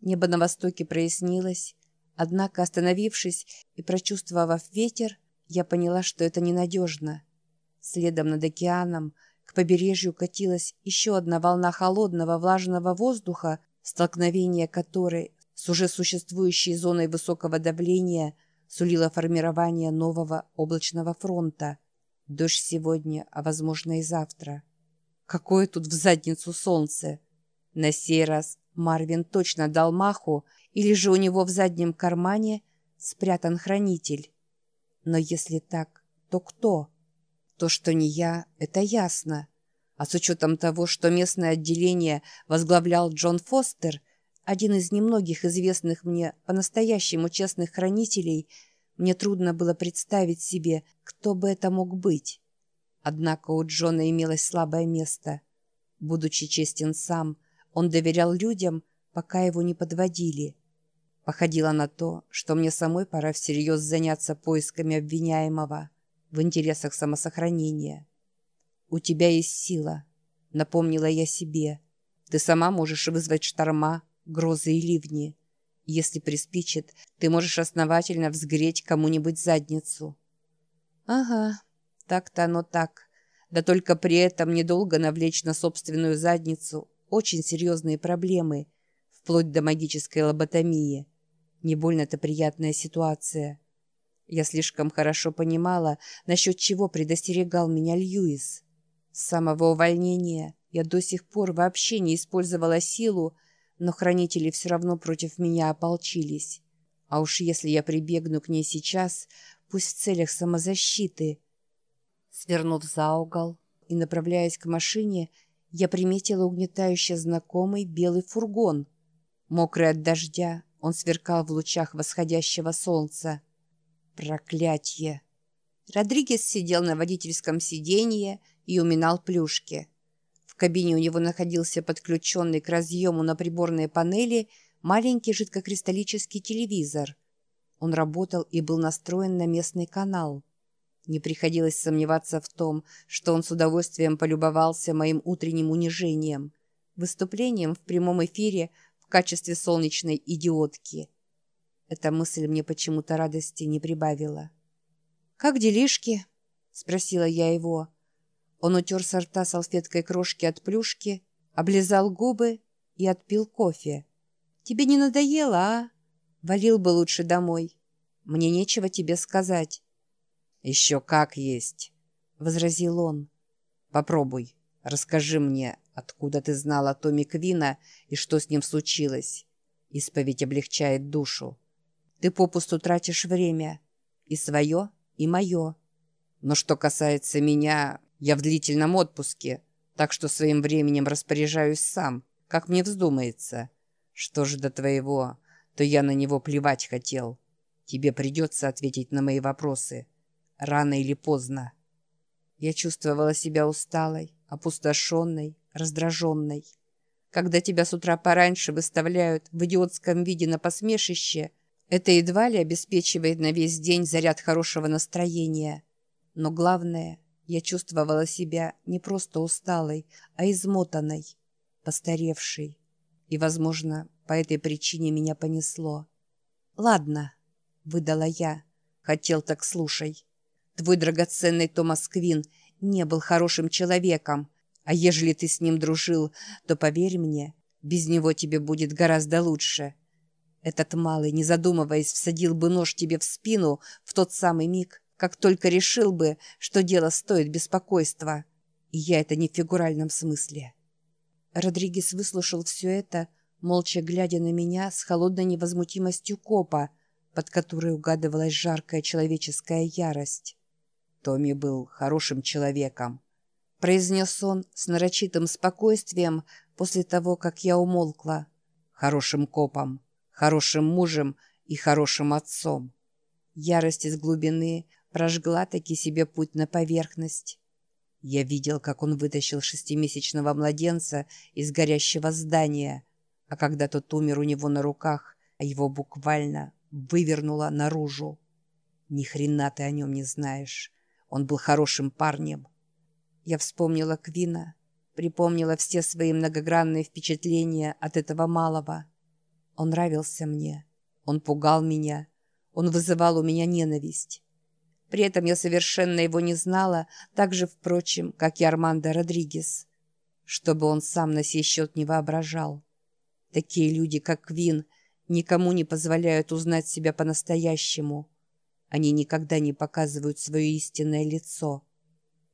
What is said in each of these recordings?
Небо на востоке прояснилось, однако, остановившись и прочувствовав ветер, я поняла, что это ненадежно. Следом над океаном к побережью катилась еще одна волна холодного влажного воздуха, столкновение которой с уже существующей зоной высокого давления сулило формирование нового облачного фронта. Дождь сегодня, а возможно и завтра. Какое тут в задницу солнце! На сей раз Марвин точно дал маху, или же у него в заднем кармане спрятан хранитель. Но если так, то кто? То, что не я, это ясно. А с учетом того, что местное отделение возглавлял Джон Фостер, один из немногих известных мне по-настоящему честных хранителей, мне трудно было представить себе, кто бы это мог быть. Однако у Джона имелось слабое место. Будучи честен сам, он доверял людям, пока его не подводили. Походило на то, что мне самой пора всерьез заняться поисками обвиняемого в интересах самосохранения. «У тебя есть сила», — напомнила я себе. «Ты сама можешь вызвать шторма, грозы и ливни. Если приспичит, ты можешь основательно взгреть кому-нибудь задницу». «Ага, так-то оно так. Да только при этом недолго навлечь на собственную задницу очень серьезные проблемы, вплоть до магической лоботомии. Не больно-то приятная ситуация. Я слишком хорошо понимала, насчет чего предостерегал меня Льюис. С самого увольнения я до сих пор вообще не использовала силу, но хранители все равно против меня ополчились. А уж если я прибегну к ней сейчас, пусть в целях самозащиты. Свернув за угол и направляясь к машине, я приметила угнетающе знакомый белый фургон. Мокрый от дождя, он сверкал в лучах восходящего солнца. Проклятье! Родригес сидел на водительском сиденье и уминал плюшки. В кабине у него находился подключенный к разъему на приборной панели маленький жидкокристаллический телевизор. Он работал и был настроен на местный канал. Не приходилось сомневаться в том, что он с удовольствием полюбовался моим утренним унижением, выступлением в прямом эфире в качестве солнечной идиотки. Эта мысль мне почему-то радости не прибавила. «Как делишки?» — спросила я его. Он утер со рта салфеткой крошки от плюшки, облизал губы и отпил кофе. «Тебе не надоело, а? Валил бы лучше домой. Мне нечего тебе сказать». «Еще как есть», — возразил он. «Попробуй, расскажи мне, откуда ты знала Томми Квина и что с ним случилось. Исповедь облегчает душу. Ты попусту тратишь время. И свое, и мое. Но что касается меня, я в длительном отпуске, так что своим временем распоряжаюсь сам, как мне вздумается. Что же до твоего, то я на него плевать хотел. Тебе придется ответить на мои вопросы» рано или поздно. Я чувствовала себя усталой, опустошенной, раздраженной. Когда тебя с утра пораньше выставляют в идиотском виде на посмешище, это едва ли обеспечивает на весь день заряд хорошего настроения. Но главное, я чувствовала себя не просто усталой, а измотанной, постаревшей. И, возможно, по этой причине меня понесло. «Ладно», — выдала я, — «хотел так слушай». Твой драгоценный Томас Квин не был хорошим человеком, а ежели ты с ним дружил, то, поверь мне, без него тебе будет гораздо лучше. Этот малый, не задумываясь, всадил бы нож тебе в спину в тот самый миг, как только решил бы, что дело стоит беспокойства. И я это не в фигуральном смысле. Родригес выслушал все это, молча глядя на меня с холодной невозмутимостью копа, под которой угадывалась жаркая человеческая ярость. Томми был хорошим человеком», — произнес он с нарочитым спокойствием после того, как я умолкла. «Хорошим копом, хорошим мужем и хорошим отцом». Ярость из глубины прожгла таки себе путь на поверхность. Я видел, как он вытащил шестимесячного младенца из горящего здания, а когда тот умер у него на руках, его буквально вывернуло наружу. Ни хрена ты о нем не знаешь. Он был хорошим парнем. Я вспомнила Квина, припомнила все свои многогранные впечатления от этого малого. Он нравился мне. Он пугал меня. Он вызывал у меня ненависть. При этом я совершенно его не знала, так же, впрочем, как и Армандо Родригес. Чтобы он сам на сей счет не воображал. Такие люди, как Квин, никому не позволяют узнать себя по-настоящему. Они никогда не показывают свое истинное лицо.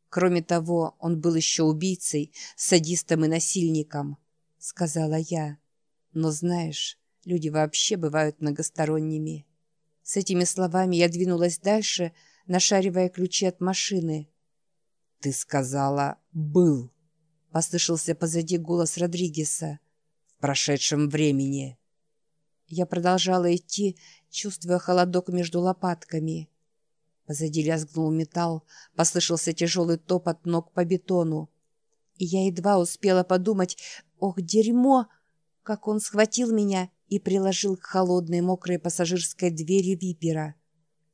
Кроме того, он был еще убийцей, садистом и насильником, сказала я. Но знаешь, люди вообще бывают многосторонними. С этими словами я двинулась дальше, нашаривая ключи от машины. «Ты сказала «был», — послышался позади голос Родригеса. «В прошедшем времени». Я продолжала идти, чувствуя холодок между лопатками. Позади лязгнул металл, послышался тяжелый топот ног по бетону. И я едва успела подумать «Ох, дерьмо!» как он схватил меня и приложил к холодной мокрой пассажирской двери випера.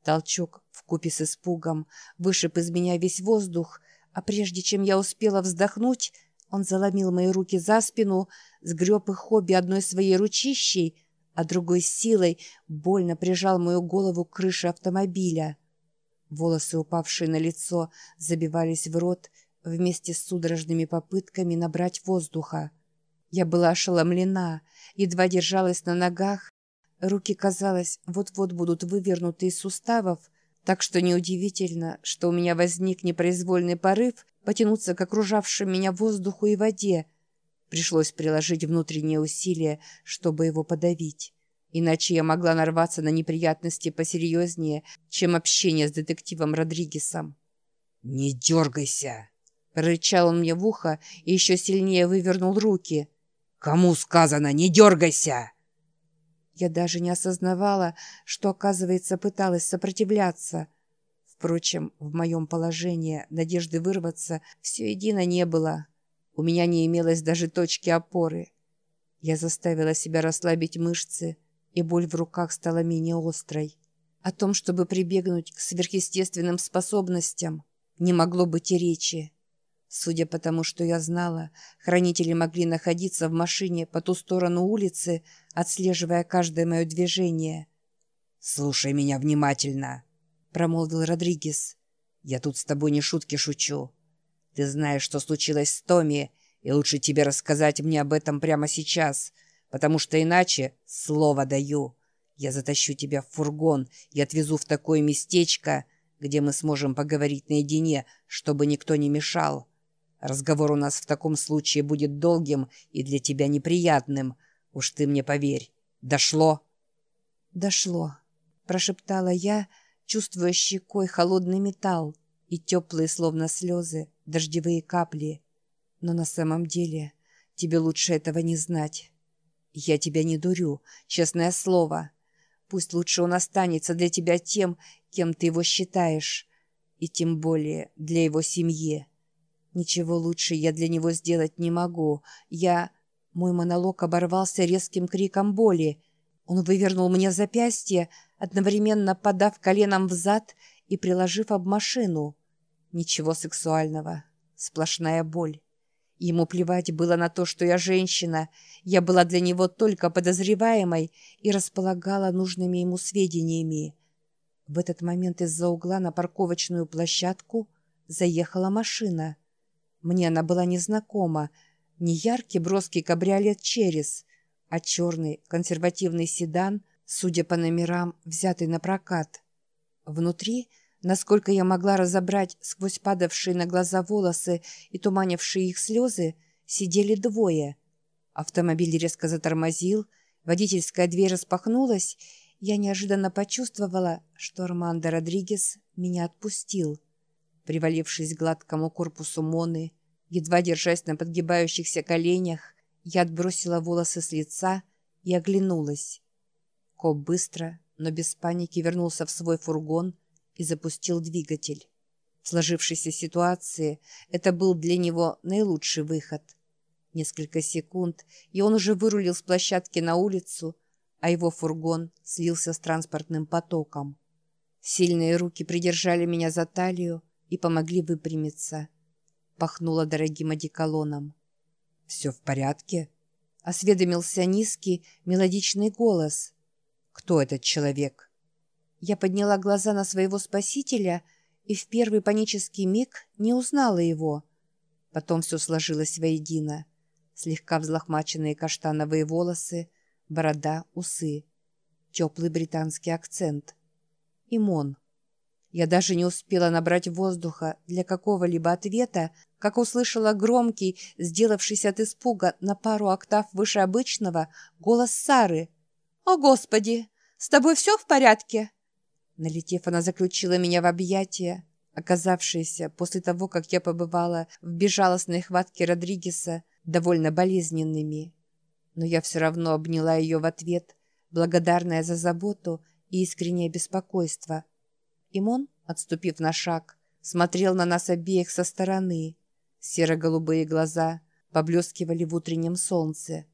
Толчок вкупе с испугом вышиб из меня весь воздух, а прежде чем я успела вздохнуть, он заломил мои руки за спину, сгреб их обе одной своей ручищей, а другой силой больно прижал мою голову к крыше автомобиля. Волосы, упавшие на лицо, забивались в рот вместе с судорожными попытками набрать воздуха. Я была ошеломлена, едва держалась на ногах. Руки, казалось, вот-вот будут вывернуты из суставов, так что неудивительно, что у меня возник непроизвольный порыв потянуться к окружавшим меня воздуху и воде, Пришлось приложить внутренние усилия, чтобы его подавить. Иначе я могла нарваться на неприятности посерьезнее, чем общение с детективом Родригесом. «Не дергайся!» Рычал он мне в ухо и еще сильнее вывернул руки. «Кому сказано, не дергайся!» Я даже не осознавала, что, оказывается, пыталась сопротивляться. Впрочем, в моем положении надежды вырваться все едино не было. У меня не имелось даже точки опоры. Я заставила себя расслабить мышцы, и боль в руках стала менее острой. О том, чтобы прибегнуть к сверхъестественным способностям, не могло быть и речи. Судя по тому, что я знала, хранители могли находиться в машине по ту сторону улицы, отслеживая каждое мое движение. «Слушай меня внимательно», — промолвил Родригес. «Я тут с тобой не шутки шучу. Ты знаешь, что случилось с Томми, и лучше тебе рассказать мне об этом прямо сейчас, потому что иначе, слово даю, я затащу тебя в фургон и отвезу в такое местечко, где мы сможем поговорить наедине, чтобы никто не мешал. Разговор у нас в таком случае будет долгим и для тебя неприятным. Уж ты мне поверь. Дошло?» «Дошло», — прошептала я, чувствуя щекой холодный металл и теплые, словно слезы, дождевые капли. Но на самом деле тебе лучше этого не знать. Я тебя не дурю, честное слово. Пусть лучше он останется для тебя тем, кем ты его считаешь, и тем более для его семьи. Ничего лучше я для него сделать не могу. Я... Мой монолог оборвался резким криком боли. Он вывернул мне запястье, одновременно подав коленом взад и приложив об машину. Ничего сексуального. Сплошная боль. Ему плевать было на то, что я женщина. Я была для него только подозреваемой и располагала нужными ему сведениями. В этот момент из-за угла на парковочную площадку заехала машина. Мне она была незнакома. Не яркий броский кабриолет «Черес», а черный консервативный седан, судя по номерам, взятый на прокат. Внутри — Насколько я могла разобрать сквозь падавшие на глаза волосы и туманившие их слезы, сидели двое. Автомобиль резко затормозил, водительская дверь распахнулась, я неожиданно почувствовала, что Армандо Родригес меня отпустил. Привалившись к гладкому корпусу Моны, едва держась на подгибающихся коленях, я отбросила волосы с лица и оглянулась. Коп быстро, но без паники вернулся в свой фургон, и запустил двигатель. В сложившейся ситуации это был для него наилучший выход. Несколько секунд, и он уже вырулил с площадки на улицу, а его фургон слился с транспортным потоком. Сильные руки придержали меня за талию и помогли выпрямиться. Пахнуло дорогим одеколоном. «Все в порядке?» —— осведомился низкий, мелодичный голос. «Кто этот человек?» Я подняла глаза на своего спасителя и в первый панический миг не узнала его. Потом все сложилось воедино. Слегка взлохмаченные каштановые волосы, борода, усы. Теплый британский акцент. Имон. Я даже не успела набрать воздуха для какого-либо ответа, как услышала громкий, сделавшийся от испуга на пару октав выше обычного, голос Сары. «О, Господи! С тобой все в порядке?» Налетев, она заключила меня в объятия, оказавшиеся после того, как я побывала в безжалостной хватке Родригеса, довольно болезненными. Но я все равно обняла ее в ответ, благодарная за заботу и искреннее беспокойство. Имон, отступив на шаг, смотрел на нас обеих со стороны. Серо-голубые глаза поблескивали в утреннем солнце.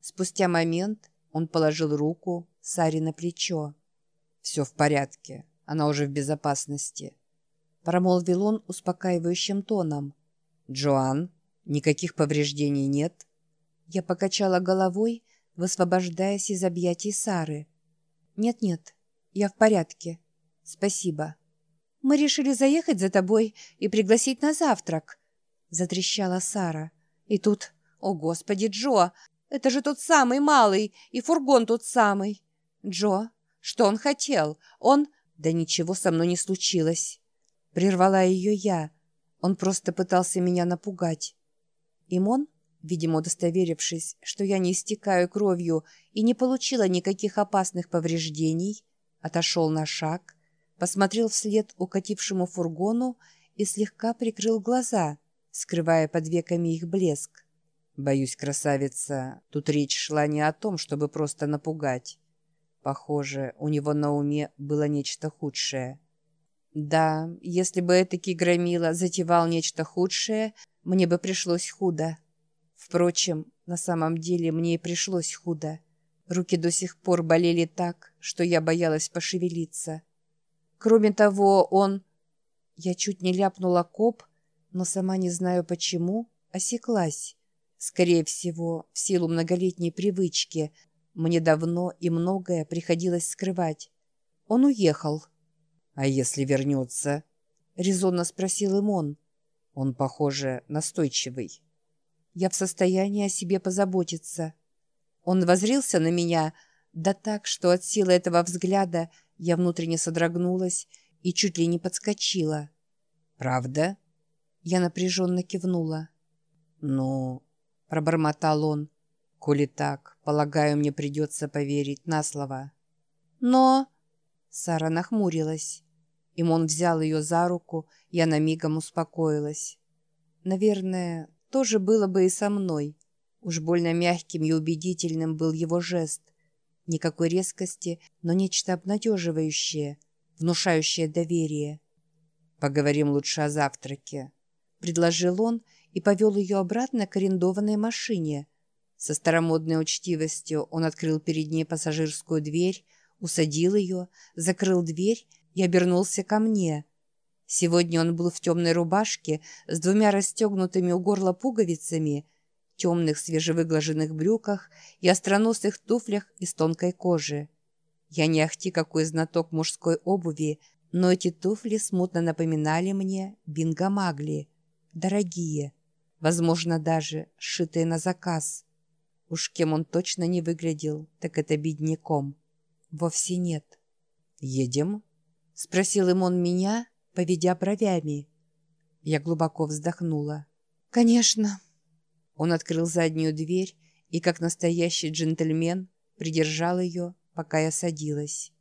Спустя момент он положил руку Саре на плечо. «Все в порядке, она уже в безопасности», — промолвил он успокаивающим тоном. «Джоан, никаких повреждений нет?» Я покачала головой, высвобождаясь из объятий Сары. «Нет-нет, я в порядке. Спасибо. Мы решили заехать за тобой и пригласить на завтрак», — затрещала Сара. «И тут... О, Господи, Джо! Это же тот самый малый, и фургон тот самый. Джо, что он хотел? Он... Да ничего со мной не случилось». Прервала ее я. Он просто пытался меня напугать. Имон видимо, удостоверившись, что я не истекаю кровью и не получила никаких опасных повреждений, отошел на шаг, посмотрел вслед укатившему фургону и слегка прикрыл глаза, скрывая под веками их блеск. Боюсь, красавица, тут речь шла не о том, чтобы просто напугать. Похоже, у него на уме было нечто худшее. Да, если бы этакий громила затевал нечто худшее, мне бы пришлось худо. Впрочем, на самом деле мне и пришлось худо. Руки до сих пор болели так, что я боялась пошевелиться. Кроме того, он... Я чуть не ляпнула коп, но сама не знаю почему, осеклась. Скорее всего, в силу многолетней привычки. Мне давно и многое приходилось скрывать. Он уехал. «А если вернется?» — резонно спросил им он. «Он, похоже, настойчивый» я в состоянии о себе позаботиться. Он возрился на меня, да так, что от силы этого взгляда я внутренне содрогнулась и чуть ли не подскочила. «Правда?» Я напряженно кивнула. «Ну...» — пробормотал он. «Коли так, полагаю, мне придется поверить на слово». «Но...» Сара нахмурилась. Им он взял ее за руку, и она мигом успокоилась. Наверное, тоже было бы и со мной. Уж больно мягким и убедительным был его жест. Никакой резкости, но нечто обнадеживающее, внушающее доверие. «Поговорим лучше о завтраке», — предложил он и повел ее обратно к арендованной машине. Со старомодной учтивостью он открыл перед ней пассажирскую дверь, усадил ее, закрыл дверь и обернулся ко мне — Сегодня он был в темной рубашке с двумя расстегнутыми у горла пуговицами, темных свежевыглаженных брюках и остроносых туфлях из тонкой кожи. Я не ахти какой знаток мужской обуви, но эти туфли смутно напоминали мне бинго-магли. Дорогие, возможно, даже сшитые на заказ. Уж кем он точно не выглядел, так это бедняком. Вовсе нет. «Едем?» — спросил им он меня, поведя бровями. Я глубоко вздохнула. «Конечно». Он открыл заднюю дверь и, как настоящий джентльмен, придержал ее, пока я садилась.